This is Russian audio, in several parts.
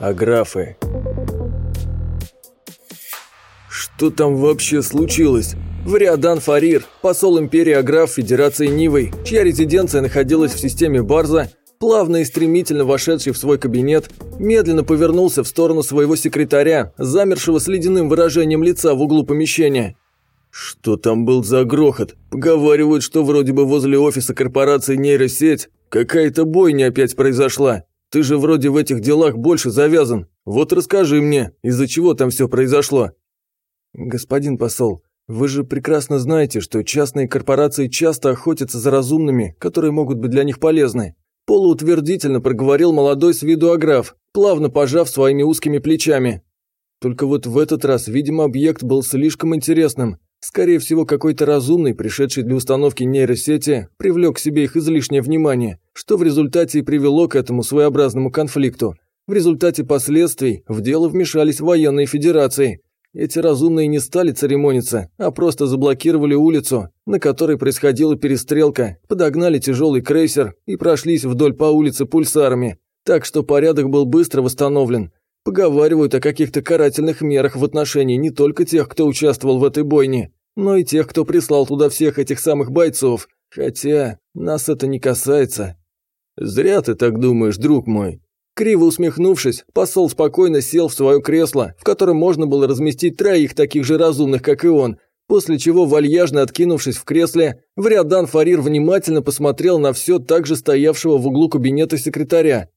Аграфы. Что там вообще случилось? Вариадан Фарир, посол империи Аграф Федерации Нивой, чья резиденция находилась в системе Барза, плавно и стремительно вошедший в свой кабинет, медленно повернулся в сторону своего секретаря, замершего с ледяным выражением лица в углу помещения. Что там был за грохот? Поговаривают, что вроде бы возле офиса корпорации нейросеть какая-то бойня опять произошла. Ты же вроде в этих делах больше завязан. Вот расскажи мне, из-за чего там все произошло. Господин посол, вы же прекрасно знаете, что частные корпорации часто охотятся за разумными, которые могут быть для них полезны. Полуутвердительно проговорил молодой с виду аграф, плавно пожав своими узкими плечами. Только вот в этот раз, видимо, объект был слишком интересным. Скорее всего, какой-то разумный, пришедший для установки нейросети, привлек к себе их излишнее внимание, что в результате и привело к этому своеобразному конфликту. В результате последствий в дело вмешались военные федерации, эти разумные не стали церемониться, а просто заблокировали улицу, на которой происходила перестрелка, подогнали тяжелый крейсер и прошлись вдоль по улице пульсарами. Так что порядок был быстро восстановлен. Поговаривают о каких-то карательных мерах в отношении не только тех, кто участвовал в этой бойне, но и тех, кто прислал туда всех этих самых бойцов. Хотя нас это не касается. Зря ты так думаешь, друг мой. Криво усмехнувшись, посол спокойно сел в свое кресло, в котором можно было разместить троих таких же разумных, как и он, после чего, вальяжно откинувшись в кресле, Вриадан Фарир внимательно посмотрел на все так же стоявшего в углу кабинета секретаря.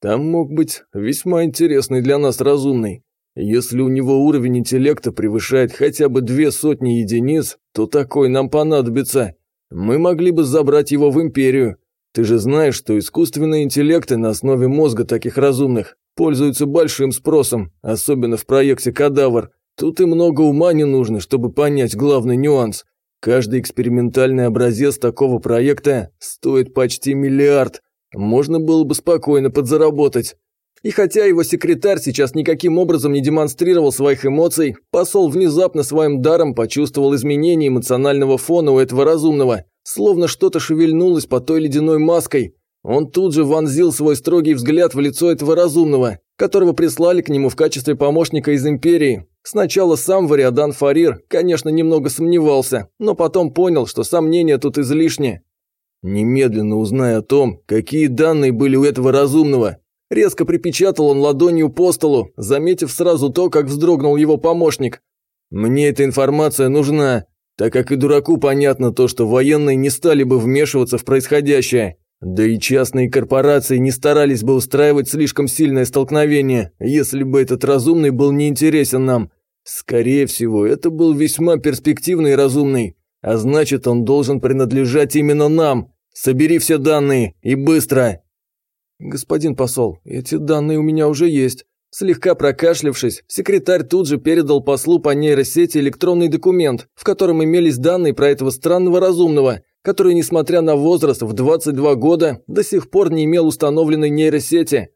«Там мог быть весьма интересный для нас разумный. Если у него уровень интеллекта превышает хотя бы две сотни единиц, то такой нам понадобится. Мы могли бы забрать его в Империю, ты же знаешь, что искусственные интеллекты на основе мозга таких разумных пользуются большим спросом, особенно в проекте «Кадавр». Тут и много ума не нужно, чтобы понять главный нюанс. Каждый экспериментальный образец такого проекта стоит почти миллиард. Можно было бы спокойно подзаработать. И хотя его секретарь сейчас никаким образом не демонстрировал своих эмоций, посол внезапно своим даром почувствовал изменение эмоционального фона у этого разумного – Словно что-то шевельнулось под той ледяной маской. Он тут же вонзил свой строгий взгляд в лицо этого разумного, которого прислали к нему в качестве помощника из Империи. Сначала сам Вариадан Фарир, конечно, немного сомневался, но потом понял, что сомнения тут излишни. «Немедленно узнай о том, какие данные были у этого разумного», Резко припечатал он ладонью по столу, заметив сразу то, как вздрогнул его помощник. «Мне эта информация нужна так как и дураку понятно то, что военные не стали бы вмешиваться в происходящее. Да и частные корпорации не старались бы устраивать слишком сильное столкновение, если бы этот разумный был неинтересен нам. Скорее всего, это был весьма перспективный и разумный, а значит, он должен принадлежать именно нам. Собери все данные, и быстро!» «Господин посол, эти данные у меня уже есть. Слегка прокашлявшись, секретарь тут же передал послу по нейросети электронный документ, в котором имелись данные про этого странного разумного, который, несмотря на возраст в 22 года, до сих пор не имел установленной нейросети.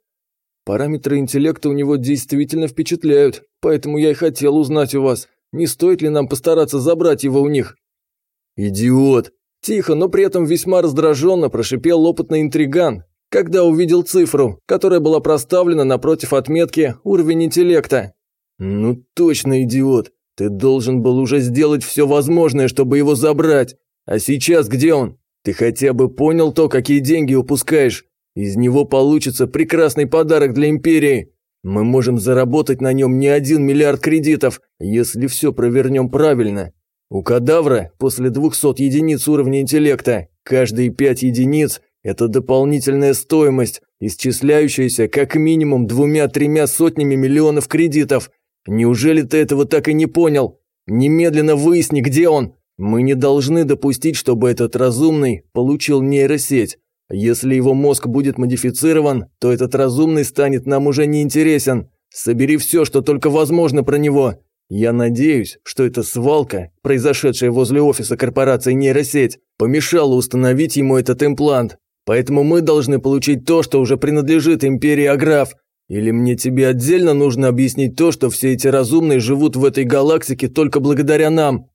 Параметры интеллекта у него действительно впечатляют, поэтому я и хотел узнать у вас, не стоит ли нам постараться забрать его у них. «Идиот!» Тихо, но при этом весьма раздраженно прошипел опытный интриган, когда увидел цифру, которая была проставлена напротив отметки «Уровень интеллекта». «Ну точно, идиот. Ты должен был уже сделать все возможное, чтобы его забрать. А сейчас где он? Ты хотя бы понял то, какие деньги упускаешь? Из него получится прекрасный подарок для Империи. Мы можем заработать на нем не один миллиард кредитов, если все провернем правильно. У кадавра после 200 единиц уровня интеллекта каждые 5 единиц это дополнительная стоимость, исчисляющаяся как минимум двумя-тремя сотнями миллионов кредитов. Неужели ты этого так и не понял? Немедленно выясни, где он. Мы не должны допустить, чтобы этот разумный получил нейросеть. Если его мозг будет модифицирован, то этот разумный станет нам уже неинтересен. Собери все, что только возможно про него. Я надеюсь, что эта свалка, произошедшая возле офиса корпорации нейросеть, помешала установить ему этот имплант. Поэтому мы должны получить то, что уже принадлежит империи Аграф. Или мне тебе отдельно нужно объяснить то, что все эти разумные живут в этой галактике только благодаря нам?»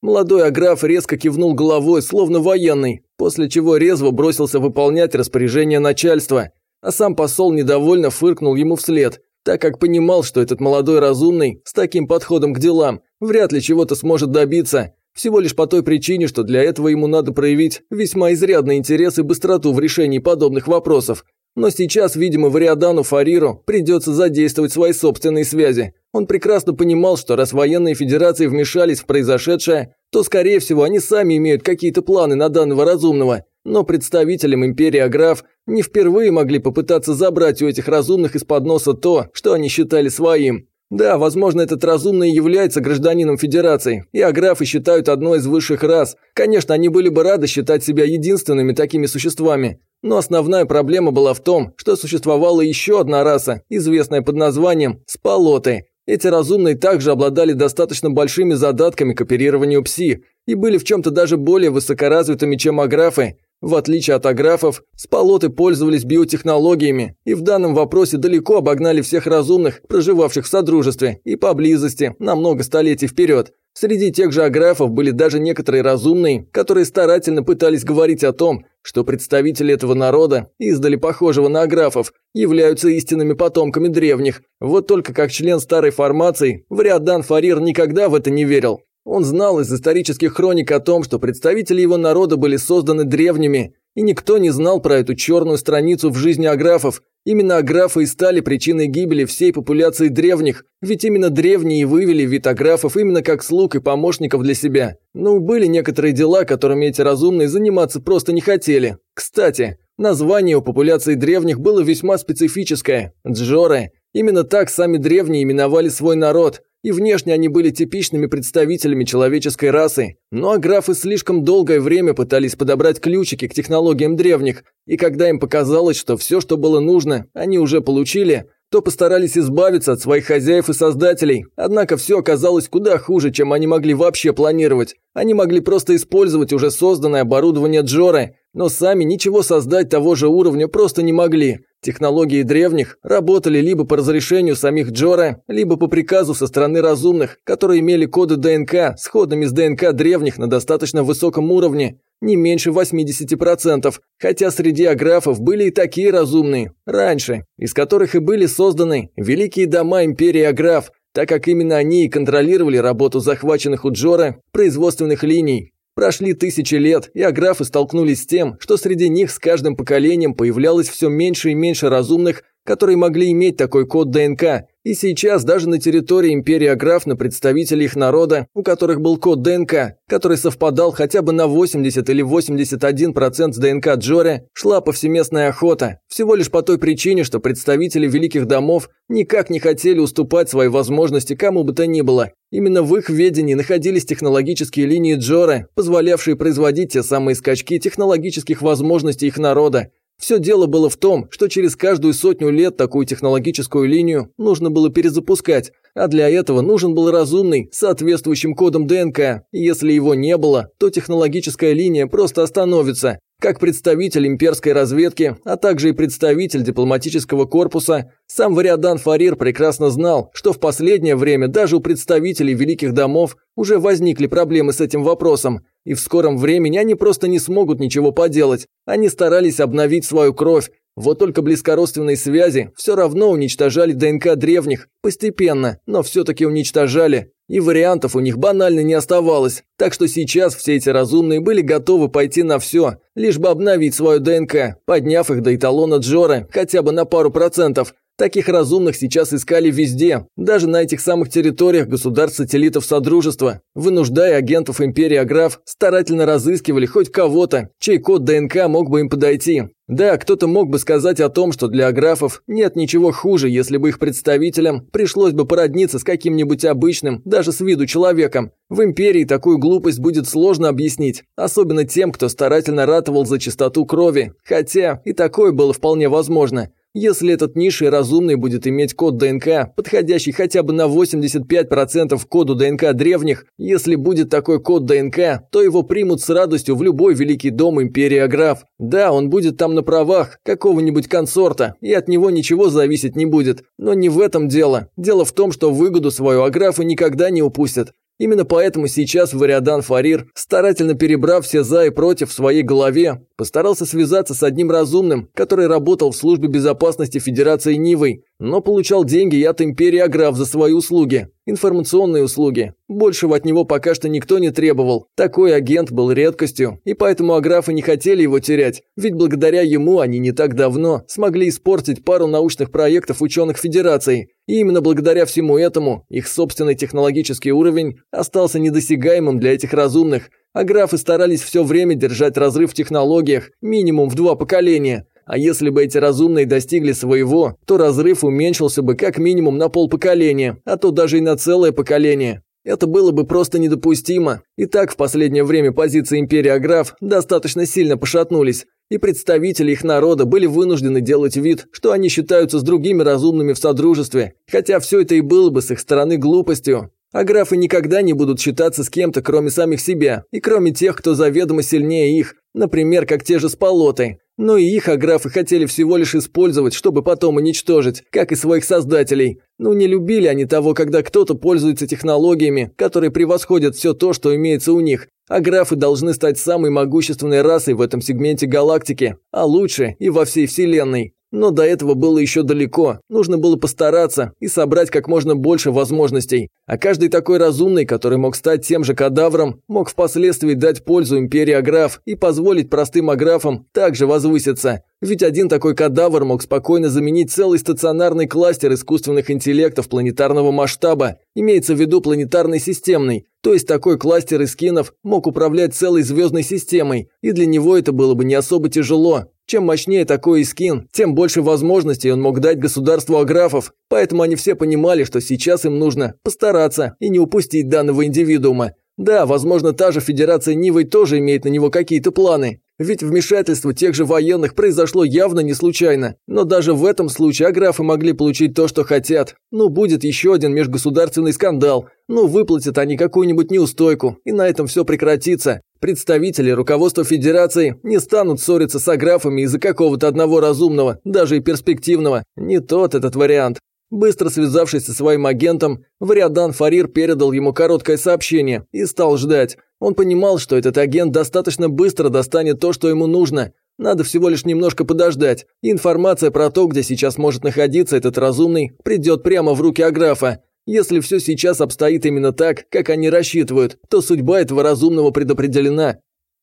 Молодой Аграф резко кивнул головой, словно военный, после чего резво бросился выполнять распоряжение начальства. А сам посол недовольно фыркнул ему вслед, так как понимал, что этот молодой разумный с таким подходом к делам вряд ли чего-то сможет добиться. Всего лишь по той причине, что для этого ему надо проявить весьма изрядный интерес и быстроту в решении подобных вопросов. Но сейчас, видимо, Вариадану Фариру придется задействовать свои собственные связи. Он прекрасно понимал, что раз военные федерации вмешались в произошедшее, то, скорее всего, они сами имеют какие-то планы на данного разумного. Но представителям Империи Аграф не впервые могли попытаться забрать у этих разумных из-под носа то, что они считали своим. Да, возможно, этот разумный является гражданином Федерации, и аграфы считают одной из высших рас. Конечно, они были бы рады считать себя единственными такими существами. Но основная проблема была в том, что существовала еще одна раса, известная под названием Спалоты. Эти разумные также обладали достаточно большими задатками к оперированию пси и были в чем-то даже более высокоразвитыми, чем аграфы, в отличие от аграфов, спалоты пользовались биотехнологиями и в данном вопросе далеко обогнали всех разумных, проживавших в Содружестве и поблизости на много столетий вперед. Среди тех же аграфов были даже некоторые разумные, которые старательно пытались говорить о том, что представители этого народа, издали похожего на аграфов, являются истинными потомками древних. Вот только как член старой формации, Вариадан Фарир никогда в это не верил. Он знал из исторических хроник о том, что представители его народа были созданы древними, и никто не знал про эту черную страницу в жизни аграфов. Именно аграфы и стали причиной гибели всей популяции древних, ведь именно древние вывели вид аграфов именно как слуг и помощников для себя. Но были некоторые дела, которыми эти разумные заниматься просто не хотели. Кстати, название у популяции древних было весьма специфическое – джоры. Именно так сами древние именовали свой народ – и внешне они были типичными представителями человеческой расы, но аграфы слишком долгое время пытались подобрать ключики к технологиям древних, и когда им показалось, что все, что было нужно, они уже получили, то постарались избавиться от своих хозяев и создателей, однако все оказалось куда хуже, чем они могли вообще планировать. Они могли просто использовать уже созданное оборудование Джоры, но сами ничего создать того же уровня просто не могли. Технологии древних работали либо по разрешению самих Джора, либо по приказу со стороны разумных, которые имели коды ДНК, сходными с ДНК древних на достаточно высоком уровне, не меньше 80%, хотя среди аграфов были и такие разумные, раньше, из которых и были созданы великие дома империи аграф, так как именно они и контролировали работу захваченных у Джора производственных линий. Прошли тысячи лет, и аграфы столкнулись с тем, что среди них с каждым поколением появлялось все меньше и меньше разумных, которые могли иметь такой код ДНК, и сейчас даже на территории империи Аграф на представителей их народа, у которых был код ДНК, который совпадал хотя бы на 80 или 81% с ДНК Джори, шла повсеместная охота. Всего лишь по той причине, что представители великих домов никак не хотели уступать свои возможности кому бы то ни было. Именно в их ведении находились технологические линии Джора, позволявшие производить те самые скачки технологических возможностей их народа, все дело было в том, что через каждую сотню лет такую технологическую линию нужно было перезапускать, а для этого нужен был разумный, соответствующим кодом ДНК. Если его не было, то технологическая линия просто остановится. Как представитель имперской разведки, а также и представитель дипломатического корпуса, сам Вариадан Фарир прекрасно знал, что в последнее время даже у представителей великих домов уже возникли проблемы с этим вопросом, и в скором времени они просто не смогут ничего поделать. Они старались обновить свою кровь, вот только близкородственные связи все равно уничтожали ДНК древних, постепенно, но все-таки уничтожали. И вариантов у них банально не оставалось. Так что сейчас все эти разумные были готовы пойти на все, лишь бы обновить свою ДНК, подняв их до эталона Джора хотя бы на пару процентов. Таких разумных сейчас искали везде, даже на этих самых территориях государств-сателлитов Содружества, вынуждая агентов Империи Аграф старательно разыскивали хоть кого-то, чей код ДНК мог бы им подойти. Да, кто-то мог бы сказать о том, что для аграфов нет ничего хуже, если бы их представителям пришлось бы породниться с каким-нибудь обычным, даже с виду человеком. В Империи такую глупость будет сложно объяснить, особенно тем, кто старательно ратовал за чистоту крови, хотя и такое было вполне возможно. Если этот низший разумный будет иметь код ДНК, подходящий хотя бы на 85% коду ДНК древних, если будет такой код ДНК, то его примут с радостью в любой великий дом Империи Аграф. Да, он будет там на правах какого-нибудь консорта, и от него ничего зависеть не будет. Но не в этом дело. Дело в том, что выгоду свою Аграфы никогда не упустят. Именно поэтому сейчас Вариадан Фарир, старательно перебрав все «за» и «против» в своей голове, постарался связаться с одним разумным, который работал в службе безопасности Федерации Нивы, но получал деньги и от Империи Аграф за свои услуги. Информационные услуги. Большего от него пока что никто не требовал. Такой агент был редкостью, и поэтому аграфы не хотели его терять, ведь благодаря ему они не так давно смогли испортить пару научных проектов ученых Федерации. И именно благодаря всему этому их собственный технологический уровень остался недосягаемым для этих разумных, а старались все время держать разрыв в технологиях минимум в два поколения – а если бы эти разумные достигли своего, то разрыв уменьшился бы как минимум на полпоколения, а то даже и на целое поколение. Это было бы просто недопустимо. И так в последнее время позиции империи Аграф достаточно сильно пошатнулись, и представители их народа были вынуждены делать вид, что они считаются с другими разумными в содружестве, хотя все это и было бы с их стороны глупостью. А графы никогда не будут считаться с кем-то, кроме самих себя, и кроме тех, кто заведомо сильнее их, например, как те же спалоты. Но и их аграфы хотели всего лишь использовать, чтобы потом уничтожить, как и своих создателей. Ну не любили они того, когда кто-то пользуется технологиями, которые превосходят все то, что имеется у них. Аграфы должны стать самой могущественной расой в этом сегменте галактики, а лучше и во всей Вселенной. Но до этого было еще далеко. Нужно было постараться и собрать как можно больше возможностей. А каждый такой разумный, который мог стать тем же кадавром, мог впоследствии дать пользу империи Аграф и позволить простым аграфам также возвыситься. Ведь один такой кадавр мог спокойно заменить целый стационарный кластер искусственных интеллектов планетарного масштаба, имеется в виду планетарный системный. То есть такой кластер из скинов мог управлять целой звездной системой, и для него это было бы не особо тяжело. Чем мощнее такой искин, тем больше возможностей он мог дать государству аграфов, поэтому они все понимали, что сейчас им нужно постараться и не упустить данного индивидуума. Да, возможно, та же Федерация Нивой тоже имеет на него какие-то планы, ведь вмешательство тех же военных произошло явно не случайно. Но даже в этом случае аграфы могли получить то, что хотят. Ну, будет еще один межгосударственный скандал. Ну, выплатят они какую-нибудь неустойку, и на этом все прекратится. Представители руководства Федерации не станут ссориться с аграфами из-за какого-то одного разумного, даже и перспективного. Не тот этот вариант. Быстро связавшись со своим агентом, Вариадан Фарир передал ему короткое сообщение и стал ждать. Он понимал, что этот агент достаточно быстро достанет то, что ему нужно. Надо всего лишь немножко подождать, информация про то, где сейчас может находиться этот разумный, придет прямо в руки Аграфа. Если все сейчас обстоит именно так, как они рассчитывают, то судьба этого разумного предопределена.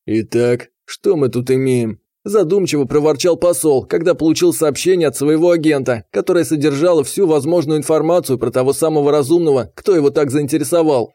Итак, что мы тут имеем? Задумчиво проворчал посол, когда получил сообщение от своего агента, которое содержало всю возможную информацию про того самого разумного, кто его так заинтересовал.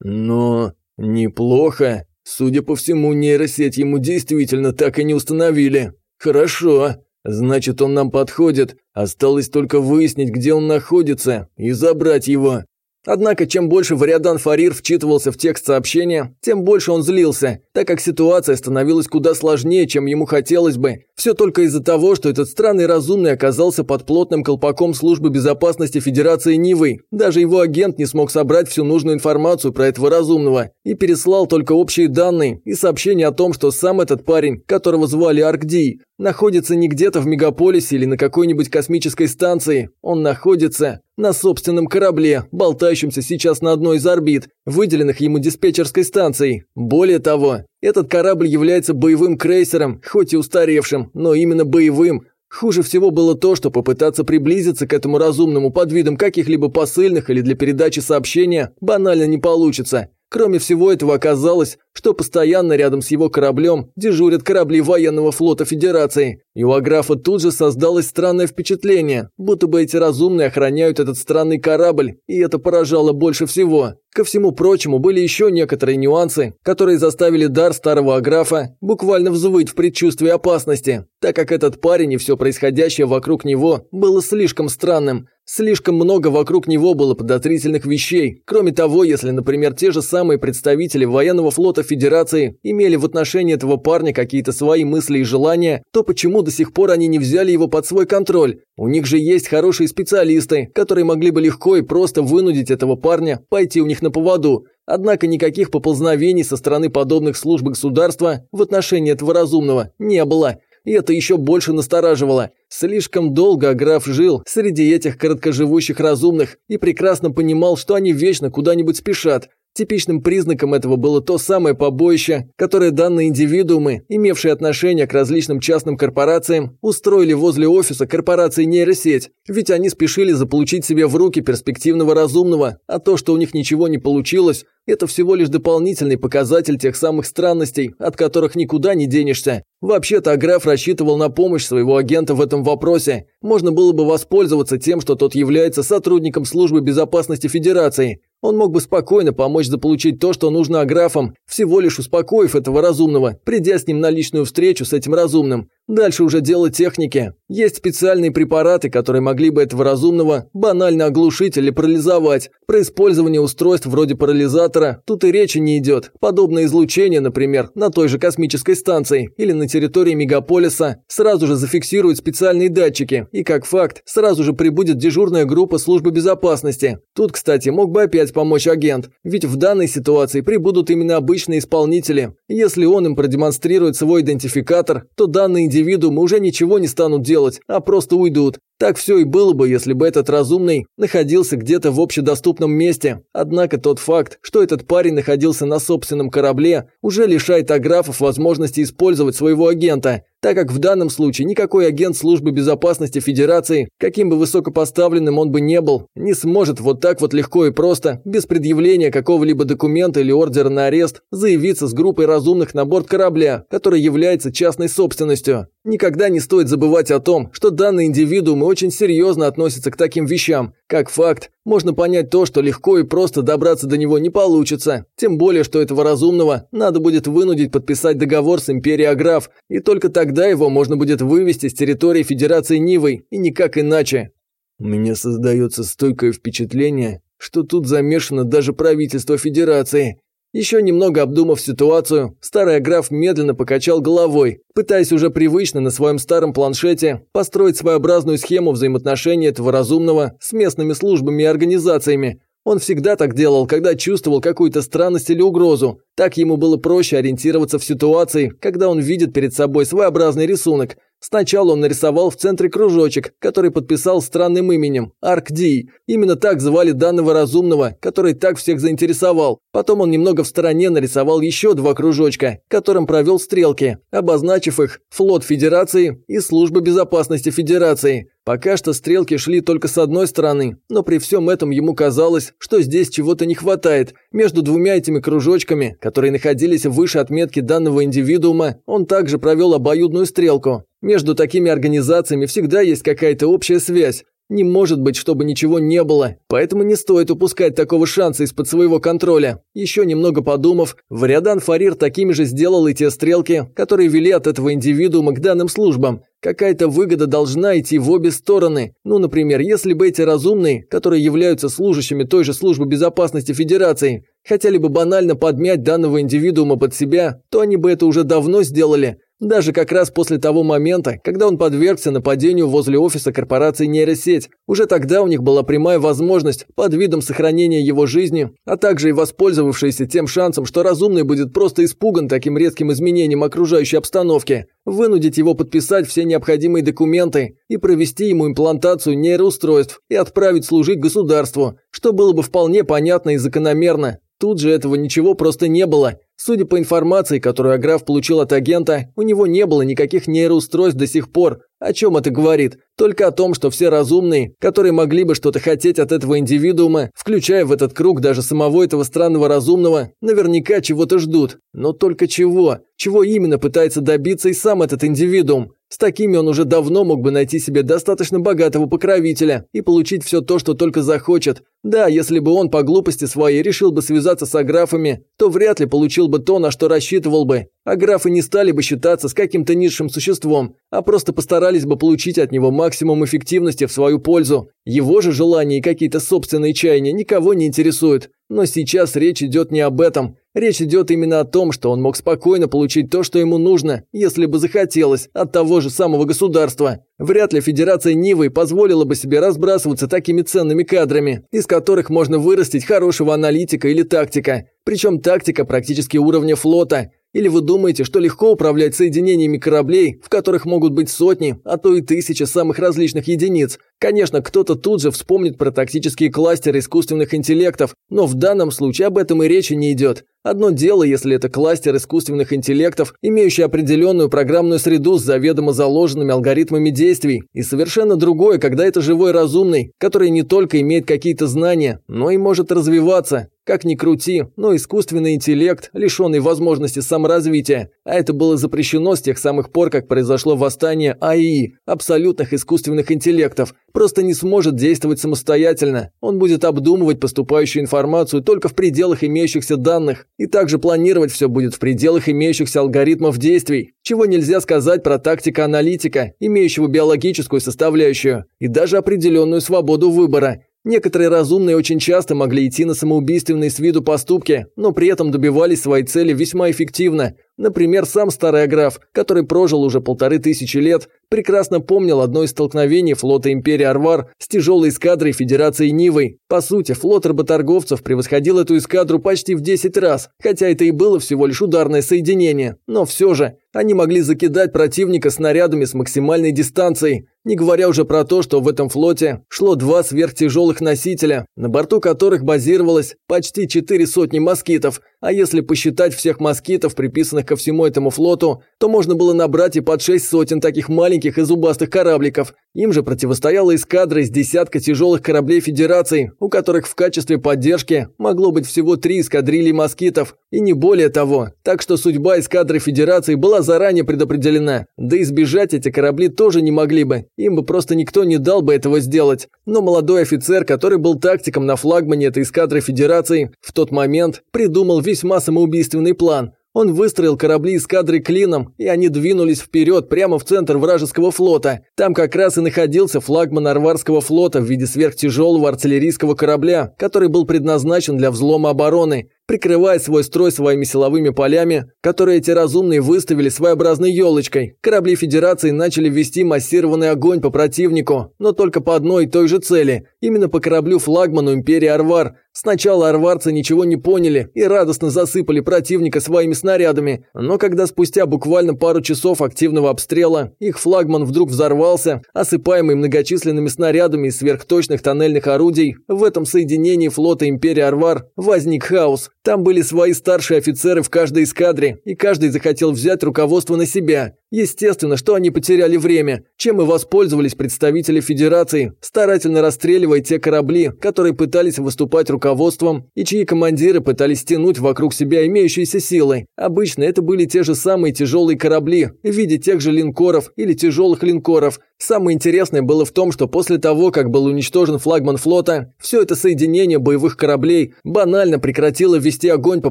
Но неплохо. Судя по всему, нейросеть ему действительно так и не установили. Хорошо. Значит, он нам подходит. Осталось только выяснить, где он находится, и забрать его. Однако, чем больше Вариадан Фарир вчитывался в текст сообщения, тем больше он злился, так как ситуация становилась куда сложнее, чем ему хотелось бы. Все только из-за того, что этот странный разумный оказался под плотным колпаком службы безопасности Федерации Нивы. Даже его агент не смог собрать всю нужную информацию про этого разумного и переслал только общие данные и сообщение о том, что сам этот парень, которого звали Аркди, находится не где-то в мегаполисе или на какой-нибудь космической станции. Он находится на собственном корабле, болтающемся сейчас на одной из орбит, выделенных ему диспетчерской станцией. Более того, этот корабль является боевым крейсером, хоть и устаревшим, но именно боевым. Хуже всего было то, что попытаться приблизиться к этому разумному под видом каких-либо посыльных или для передачи сообщения банально не получится. Кроме всего этого оказалось, что постоянно рядом с его кораблем дежурят корабли военного флота Федерации. И у Аграфа тут же создалось странное впечатление, будто бы эти разумные охраняют этот странный корабль, и это поражало больше всего. Ко всему прочему, были еще некоторые нюансы, которые заставили дар старого Аграфа буквально взвыть в предчувствии опасности, так как этот парень и все происходящее вокруг него было слишком странным. Слишком много вокруг него было подозрительных вещей. Кроме того, если, например, те же самые представители военного флота Федерации имели в отношении этого парня какие-то свои мысли и желания, то почему до сих пор они не взяли его под свой контроль? У них же есть хорошие специалисты, которые могли бы легко и просто вынудить этого парня пойти у них на поводу. Однако никаких поползновений со стороны подобных служб государства в отношении этого разумного не было. И это еще больше настораживало. Слишком долго граф жил среди этих короткоживущих разумных и прекрасно понимал, что они вечно куда-нибудь спешат. Типичным признаком этого было то самое побоище, которое данные индивидуумы, имевшие отношение к различным частным корпорациям, устроили возле офиса корпорации нейросеть, ведь они спешили заполучить себе в руки перспективного разумного, а то, что у них ничего не получилось, это всего лишь дополнительный показатель тех самых странностей, от которых никуда не денешься. Вообще-то Аграф рассчитывал на помощь своего агента в этом вопросе. Можно было бы воспользоваться тем, что тот является сотрудником службы безопасности Федерации. Он мог бы спокойно помочь заполучить то, что нужно Аграфам, всего лишь успокоив этого разумного, придя с ним на личную встречу с этим разумным. Дальше уже дело техники. Есть специальные препараты, которые могли бы этого разумного банально оглушить или парализовать. Про использование устройств вроде парализатора тут и речи не идет. Подобное излучение, например, на той же космической станции или на территории мегаполиса сразу же зафиксируют специальные датчики, и как факт, сразу же прибудет дежурная группа службы безопасности. Тут, кстати, мог бы опять помочь агент, ведь в данной ситуации прибудут именно обычные исполнители. Если он им продемонстрирует свой идентификатор, то данные индивидуумы уже ничего не станут делать, а просто уйдут. Так все и было бы, если бы этот разумный находился где-то в общедоступном месте. Однако тот факт, что этот парень находился на собственном корабле, уже лишает аграфов возможности использовать своего агента, так как в данном случае никакой агент службы безопасности Федерации, каким бы высокопоставленным он бы не был, не сможет вот так вот легко и просто, без предъявления какого-либо документа или ордера на арест, заявиться с группой разумных на борт корабля, который является частной собственностью. Никогда не стоит забывать о том, что данные индивидуумы очень серьезно относятся к таким вещам. Как факт, можно понять то, что легко и просто добраться до него не получится. Тем более, что этого разумного надо будет вынудить подписать договор с Империей Аграф, и только тогда его можно будет вывести с территории Федерации Нивой, и никак иначе. Меня создается стойкое впечатление, что тут замешано даже правительство Федерации. Еще немного обдумав ситуацию, старый граф медленно покачал головой, пытаясь уже привычно на своем старом планшете построить своеобразную схему взаимоотношений этого разумного с местными службами и организациями. Он всегда так делал, когда чувствовал какую-то странность или угрозу. Так ему было проще ориентироваться в ситуации, когда он видит перед собой своеобразный рисунок – Сначала он нарисовал в центре кружочек, который подписал странным именем – Аркди. Именно так звали данного разумного, который так всех заинтересовал. Потом он немного в стороне нарисовал еще два кружочка, которым провел стрелки, обозначив их «Флот Федерации» и «Служба безопасности Федерации». Пока что стрелки шли только с одной стороны, но при всем этом ему казалось, что здесь чего-то не хватает. Между двумя этими кружочками, которые находились выше отметки данного индивидуума, он также провел обоюдную стрелку. Между такими организациями всегда есть какая-то общая связь. Не может быть, чтобы ничего не было, поэтому не стоит упускать такого шанса из-под своего контроля. Еще немного подумав, Вариадан Фарир такими же сделал и те стрелки, которые вели от этого индивидуума к данным службам. Какая-то выгода должна идти в обе стороны. Ну, например, если бы эти разумные, которые являются служащими той же службы безопасности Федерации, хотели бы банально подмять данного индивидуума под себя, то они бы это уже давно сделали. Даже как раз после того момента, когда он подвергся нападению возле офиса корпорации нейросеть, уже тогда у них была прямая возможность, под видом сохранения его жизни, а также и воспользовавшиеся тем шансом, что разумный будет просто испуган таким резким изменением окружающей обстановки, вынудить его подписать все необходимые документы и провести ему имплантацию нейроустройств и отправить служить государству, что было бы вполне понятно и закономерно. Тут же этого ничего просто не было. Судя по информации, которую Аграф получил от агента, у него не было никаких нейроустройств до сих пор. О чем это говорит? Только о том, что все разумные, которые могли бы что-то хотеть от этого индивидуума, включая в этот круг даже самого этого странного разумного, наверняка чего-то ждут. Но только чего? Чего именно пытается добиться и сам этот индивидуум? С такими он уже давно мог бы найти себе достаточно богатого покровителя и получить все то, что только захочет. Да, если бы он по глупости своей решил бы связаться с аграфами, то вряд ли получил бы то, на что рассчитывал бы. Аграфы не стали бы считаться с каким-то низшим существом, а просто постарались бы получить от него максимум эффективности в свою пользу. Его же желания и какие-то собственные чаяния никого не интересуют. Но сейчас речь идет не об этом. Речь идет именно о том, что он мог спокойно получить то, что ему нужно, если бы захотелось, от того же самого государства. Вряд ли Федерация Нивы позволила бы себе разбрасываться такими ценными кадрами, из которых можно вырастить хорошего аналитика или тактика. Причем тактика практически уровня флота. Или вы думаете, что легко управлять соединениями кораблей, в которых могут быть сотни, а то и тысячи самых различных единиц? Конечно, кто-то тут же вспомнит про тактические кластеры искусственных интеллектов, но в данном случае об этом и речи не идет. Одно дело, если это кластер искусственных интеллектов, имеющий определенную программную среду с заведомо заложенными алгоритмами действий, и совершенно другое, когда это живой разумный, который не только имеет какие-то знания, но и может развиваться. Как ни крути, но искусственный интеллект, лишенный возможности саморазвития, а это было запрещено с тех самых пор, как произошло восстание АИ, абсолютных искусственных интеллектов, просто не сможет действовать самостоятельно. Он будет обдумывать поступающую информацию только в пределах имеющихся данных, и также планировать все будет в пределах имеющихся алгоритмов действий, чего нельзя сказать про тактика-аналитика, имеющего биологическую составляющую, и даже определенную свободу выбора. Некоторые разумные очень часто могли идти на самоубийственные с виду поступки, но при этом добивались своей цели весьма эффективно. Например, сам старый Аграф, который прожил уже полторы тысячи лет, прекрасно помнил одно из столкновений флота Империи Арвар с тяжелой эскадрой Федерации Нивой. По сути, флот работорговцев превосходил эту эскадру почти в 10 раз, хотя это и было всего лишь ударное соединение. Но все же, они могли закидать противника снарядами с максимальной дистанцией, не говоря уже про то, что в этом флоте шло два сверхтяжелых носителя, на борту которых базировалось почти четыре сотни москитов, а если посчитать всех москитов, приписанных ко всему этому флоту, то можно было набрать и под шесть сотен таких маленьких и зубастых корабликов. Им же противостояла эскадра из десятка тяжелых кораблей Федерации, у которых в качестве поддержки могло быть всего три эскадрильи москитов, и не более того. Так что судьба эскадры Федерации была заранее предопределена, да избежать эти корабли тоже не могли бы, им бы просто никто не дал бы этого сделать. Но молодой офицер, который был тактиком на флагмане этой эскадры Федерации, в тот момент придумал весьма самоубийственный план. Он выстроил корабли эскадры клином, и они двинулись вперед прямо в центр вражеского флота. Там как раз и находился флагман Арварского флота в виде сверхтяжелого артиллерийского корабля, который был предназначен для взлома обороны прикрывая свой строй своими силовыми полями, которые эти разумные выставили своеобразной елочкой. Корабли Федерации начали вести массированный огонь по противнику, но только по одной и той же цели, именно по кораблю-флагману Империи Арвар. Сначала арварцы ничего не поняли и радостно засыпали противника своими снарядами, но когда спустя буквально пару часов активного обстрела их флагман вдруг взорвался, осыпаемый многочисленными снарядами из сверхточных тоннельных орудий, в этом соединении флота Империи Арвар возник хаос. Там были свои старшие офицеры в каждой эскадре, и каждый захотел взять руководство на себя. Естественно, что они потеряли время, чем и воспользовались представители Федерации, старательно расстреливая те корабли, которые пытались выступать руководством и чьи командиры пытались тянуть вокруг себя имеющиеся силы. Обычно это были те же самые тяжелые корабли в виде тех же линкоров или тяжелых линкоров. Самое интересное было в том, что после того, как был уничтожен флагман флота, все это соединение боевых кораблей банально прекратило вести огонь по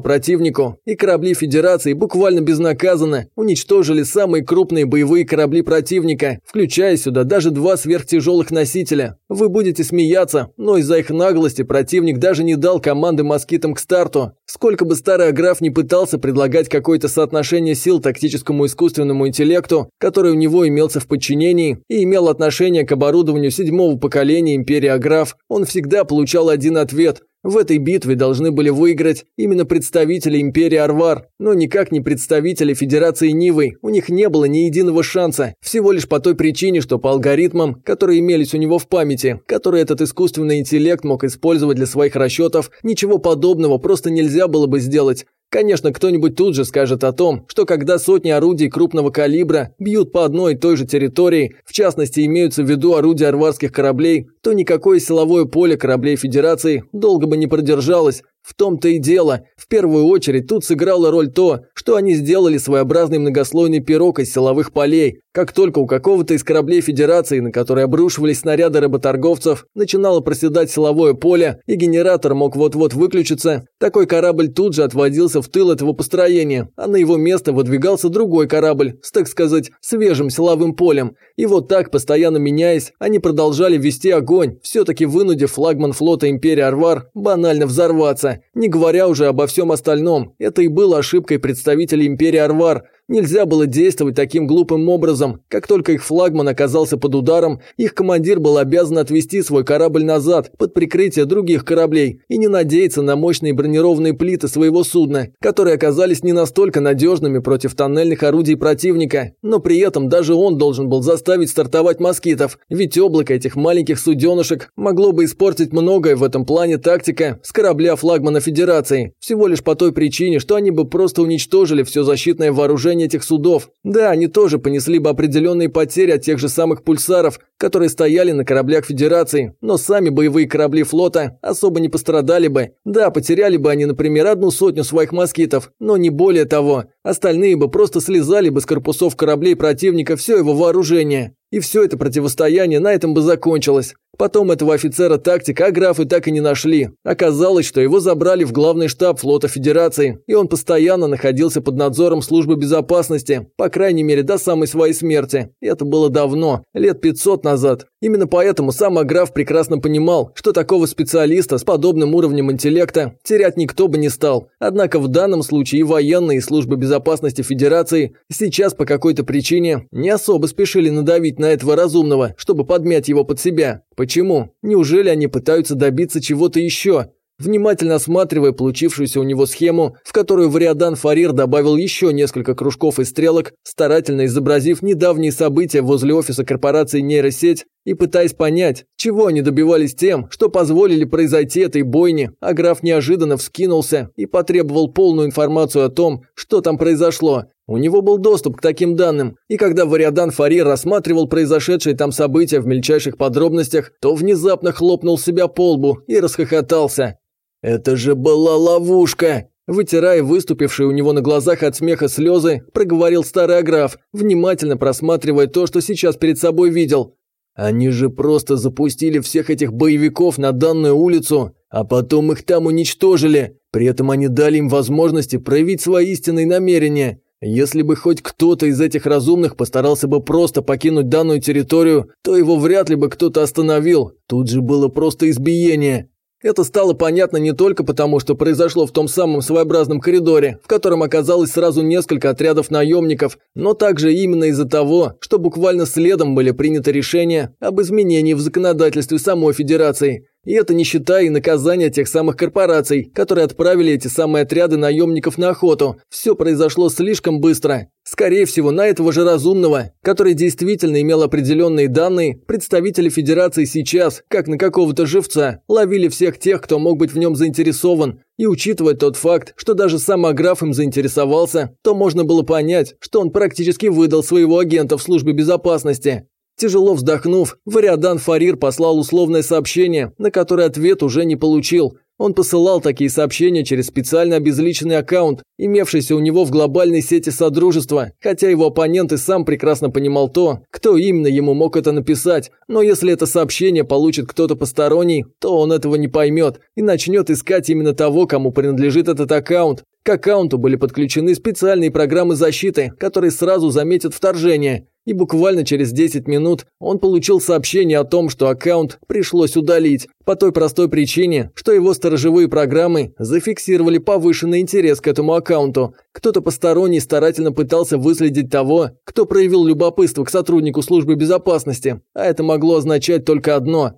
противнику, и корабли Федерации буквально безнаказанно уничтожили самые крупные боевые корабли противника, включая сюда даже два сверхтяжелых носителя. Вы будете смеяться, но из-за их наглости противник даже не дал команды москитам к старту. Сколько бы старый Аграф не пытался предлагать какое-то соотношение сил тактическому искусственному интеллекту, который у него имелся в подчинении и имел отношение к оборудованию седьмого поколения Империи Аграф, он всегда получал один ответ в этой битве должны были выиграть именно представители Империи Арвар, но никак не представители Федерации Нивы. У них не было ни единого шанса, всего лишь по той причине, что по алгоритмам, которые имелись у него в памяти, которые этот искусственный интеллект мог использовать для своих расчетов, ничего подобного просто нельзя было бы сделать. Конечно, кто-нибудь тут же скажет о том, что когда сотни орудий крупного калибра бьют по одной и той же территории, в частности имеются в виду орудия арварских кораблей, то никакое силовое поле кораблей Федерации долго бы не продержалось, в том-то и дело. В первую очередь тут сыграла роль то, что они сделали своеобразный многослойный пирог из силовых полей. Как только у какого-то из кораблей Федерации, на которые обрушивались снаряды работорговцев, начинало проседать силовое поле, и генератор мог вот-вот выключиться, такой корабль тут же отводился в тыл этого построения, а на его место выдвигался другой корабль с, так сказать, свежим силовым полем. И вот так, постоянно меняясь, они продолжали вести огонь, все-таки вынудив флагман флота Империи Арвар банально взорваться не говоря уже обо всем остальном. Это и было ошибкой представителей Империи Арвар. Нельзя было действовать таким глупым образом. Как только их флагман оказался под ударом, их командир был обязан отвести свой корабль назад, под прикрытие других кораблей, и не надеяться на мощные бронированные плиты своего судна, которые оказались не настолько надежными против тоннельных орудий противника, но при этом даже он должен был заставить стартовать москитов, ведь облако этих маленьких суденышек могло бы испортить многое в этом плане тактика с корабля флагмана Федерации, всего лишь по той причине, что они бы просто уничтожили все защитное вооружение этих судов. Да, они тоже понесли бы определенные потери от тех же самых пульсаров, которые стояли на кораблях Федерации, но сами боевые корабли флота особо не пострадали бы. Да, потеряли бы они, например, одну сотню своих москитов, но не более того. Остальные бы просто слезали бы с корпусов кораблей противника все его вооружение. И все это противостояние на этом бы закончилось. Потом этого офицера тактика Аграфы так и не нашли. Оказалось, что его забрали в главный штаб флота Федерации, и он постоянно находился под надзором службы безопасности, по крайней мере до самой своей смерти. И это было давно, лет 500 назад. Именно поэтому сам Аграф прекрасно понимал, что такого специалиста с подобным уровнем интеллекта терять никто бы не стал. Однако в данном случае и военные, и службы безопасности Федерации сейчас по какой-то причине не особо спешили надавить на этого разумного, чтобы подмять его под себя. Почему? Неужели они пытаются добиться чего-то еще? Внимательно осматривая получившуюся у него схему, в которую Вариадан Фарир добавил еще несколько кружков и стрелок, старательно изобразив недавние события возле офиса корпорации нейросеть и пытаясь понять, чего они добивались тем, что позволили произойти этой бойне, а граф неожиданно вскинулся и потребовал полную информацию о том, что там произошло, у него был доступ к таким данным, и когда Вариадан Фарир рассматривал произошедшие там события в мельчайших подробностях, то внезапно хлопнул себя по лбу и расхохотался. «Это же была ловушка!» Вытирая выступившие у него на глазах от смеха слезы, проговорил старый аграф, внимательно просматривая то, что сейчас перед собой видел. «Они же просто запустили всех этих боевиков на данную улицу, а потом их там уничтожили. При этом они дали им возможности проявить свои истинные намерения. Если бы хоть кто-то из этих разумных постарался бы просто покинуть данную территорию, то его вряд ли бы кто-то остановил. Тут же было просто избиение. Это стало понятно не только потому, что произошло в том самом своеобразном коридоре, в котором оказалось сразу несколько отрядов наемников, но также именно из-за того, что буквально следом были приняты решения об изменении в законодательстве самой Федерации. И это не считая и наказания тех самых корпораций, которые отправили эти самые отряды наемников на охоту. Все произошло слишком быстро. Скорее всего, на этого же разумного, который действительно имел определенные данные, представители Федерации сейчас, как на какого-то живца, ловили всех тех, кто мог быть в нем заинтересован. И учитывая тот факт, что даже сам Аграф им заинтересовался, то можно было понять, что он практически выдал своего агента в службе безопасности. Тяжело вздохнув, Вариадан Фарир послал условное сообщение, на которое ответ уже не получил. Он посылал такие сообщения через специально обезличенный аккаунт, имевшийся у него в глобальной сети Содружества, хотя его оппонент и сам прекрасно понимал то, кто именно ему мог это написать, но если это сообщение получит кто-то посторонний, то он этого не поймет и начнет искать именно того, кому принадлежит этот аккаунт. К аккаунту были подключены специальные программы защиты, которые сразу заметят вторжение и буквально через 10 минут он получил сообщение о том, что аккаунт пришлось удалить, по той простой причине, что его сторожевые программы зафиксировали повышенный интерес к этому аккаунту. Кто-то посторонний старательно пытался выследить того, кто проявил любопытство к сотруднику службы безопасности, а это могло означать только одно.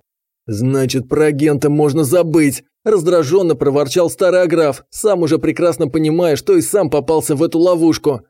«Значит, про агента можно забыть», – раздраженно проворчал старый аграф, сам уже прекрасно понимая, что и сам попался в эту ловушку.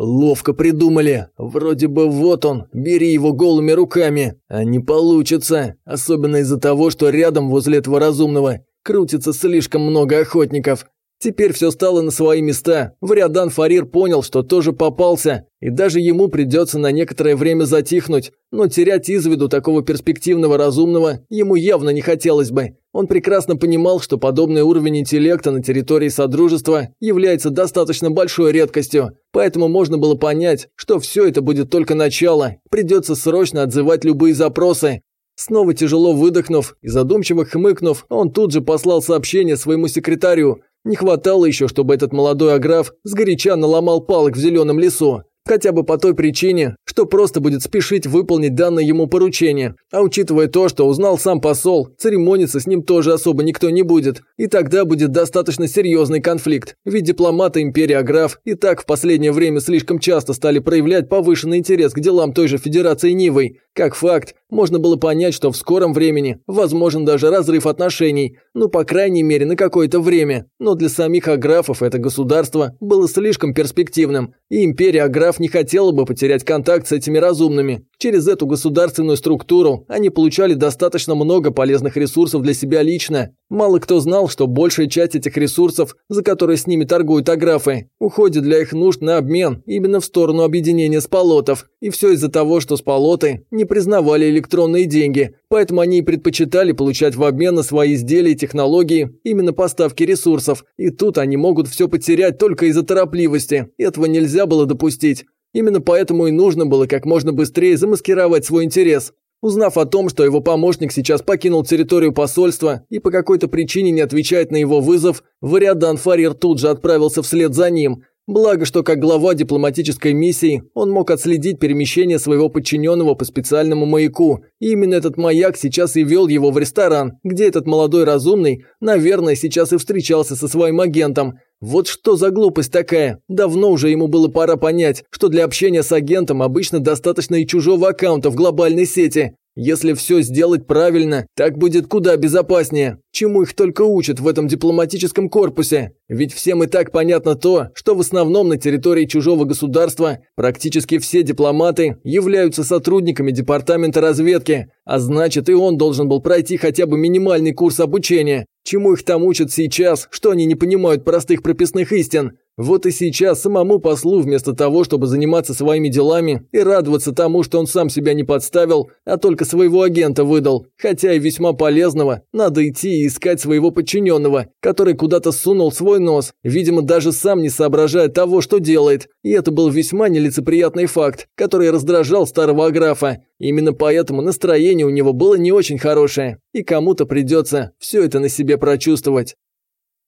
Ловко придумали. Вроде бы вот он, бери его голыми руками. А не получится. Особенно из-за того, что рядом возле этого разумного крутится слишком много охотников. Теперь все стало на свои места. Вариадан Фарир понял, что тоже попался, и даже ему придется на некоторое время затихнуть. Но терять из виду такого перспективного разумного ему явно не хотелось бы. Он прекрасно понимал, что подобный уровень интеллекта на территории Содружества является достаточно большой редкостью, поэтому можно было понять, что все это будет только начало. Придется срочно отзывать любые запросы, Снова тяжело выдохнув и задумчиво хмыкнув, он тут же послал сообщение своему секретарю, не хватало еще, чтобы этот молодой аграф сгоряча наломал палок в зеленом лесу. Хотя бы по той причине, что просто будет спешить выполнить данное ему поручение. А учитывая то, что узнал сам посол, церемониться с ним тоже особо никто не будет. И тогда будет достаточно серьезный конфликт. Ведь дипломаты империи Аграф и так в последнее время слишком часто стали проявлять повышенный интерес к делам той же Федерации Нивой. Как факт, можно было понять, что в скором времени возможен даже разрыв отношений, ну, по крайней мере, на какое-то время. Но для самих Аграфов это государство было слишком перспективным, и империя Аграф не хотела бы потерять контакт с этими разумными. Через эту государственную структуру они получали достаточно много полезных ресурсов для себя лично. Мало кто знал, что большая часть этих ресурсов, за которые с ними торгуют аграфы, уходит для их нужд на обмен именно в сторону объединения сполотов. И все из-за того, что сполоты не признавали электронные деньги, поэтому они и предпочитали получать в обмен на свои изделия и технологии именно поставки ресурсов. И тут они могут все потерять только из-за торопливости. Этого нельзя было допустить. Именно поэтому и нужно было как можно быстрее замаскировать свой интерес. Узнав о том, что его помощник сейчас покинул территорию посольства и по какой-то причине не отвечает на его вызов, Вариадан Фарир тут же отправился вслед за ним. Благо, что как глава дипломатической миссии он мог отследить перемещение своего подчиненного по специальному маяку. И именно этот маяк сейчас и вел его в ресторан, где этот молодой разумный, наверное, сейчас и встречался со своим агентом. Вот что за глупость такая? Давно уже ему было пора понять, что для общения с агентом обычно достаточно и чужого аккаунта в глобальной сети. Если все сделать правильно, так будет куда безопаснее. Чему их только учат в этом дипломатическом корпусе? Ведь всем и так понятно то, что в основном на территории чужого государства практически все дипломаты являются сотрудниками департамента разведки, а значит и он должен был пройти хотя бы минимальный курс обучения. Чему их там учат сейчас, что они не понимают простых прописных истин? Вот и сейчас самому послу вместо того, чтобы заниматься своими делами и радоваться тому, что он сам себя не подставил, а только своего агента выдал, хотя и весьма полезного, надо идти и искать своего подчиненного, который куда-то сунул свой нос, видимо, даже сам не соображая того, что делает. И это был весьма нелицеприятный факт, который раздражал старого аграфа. Именно поэтому настроение у него было не очень хорошее, и кому-то придется все это на себе прочувствовать.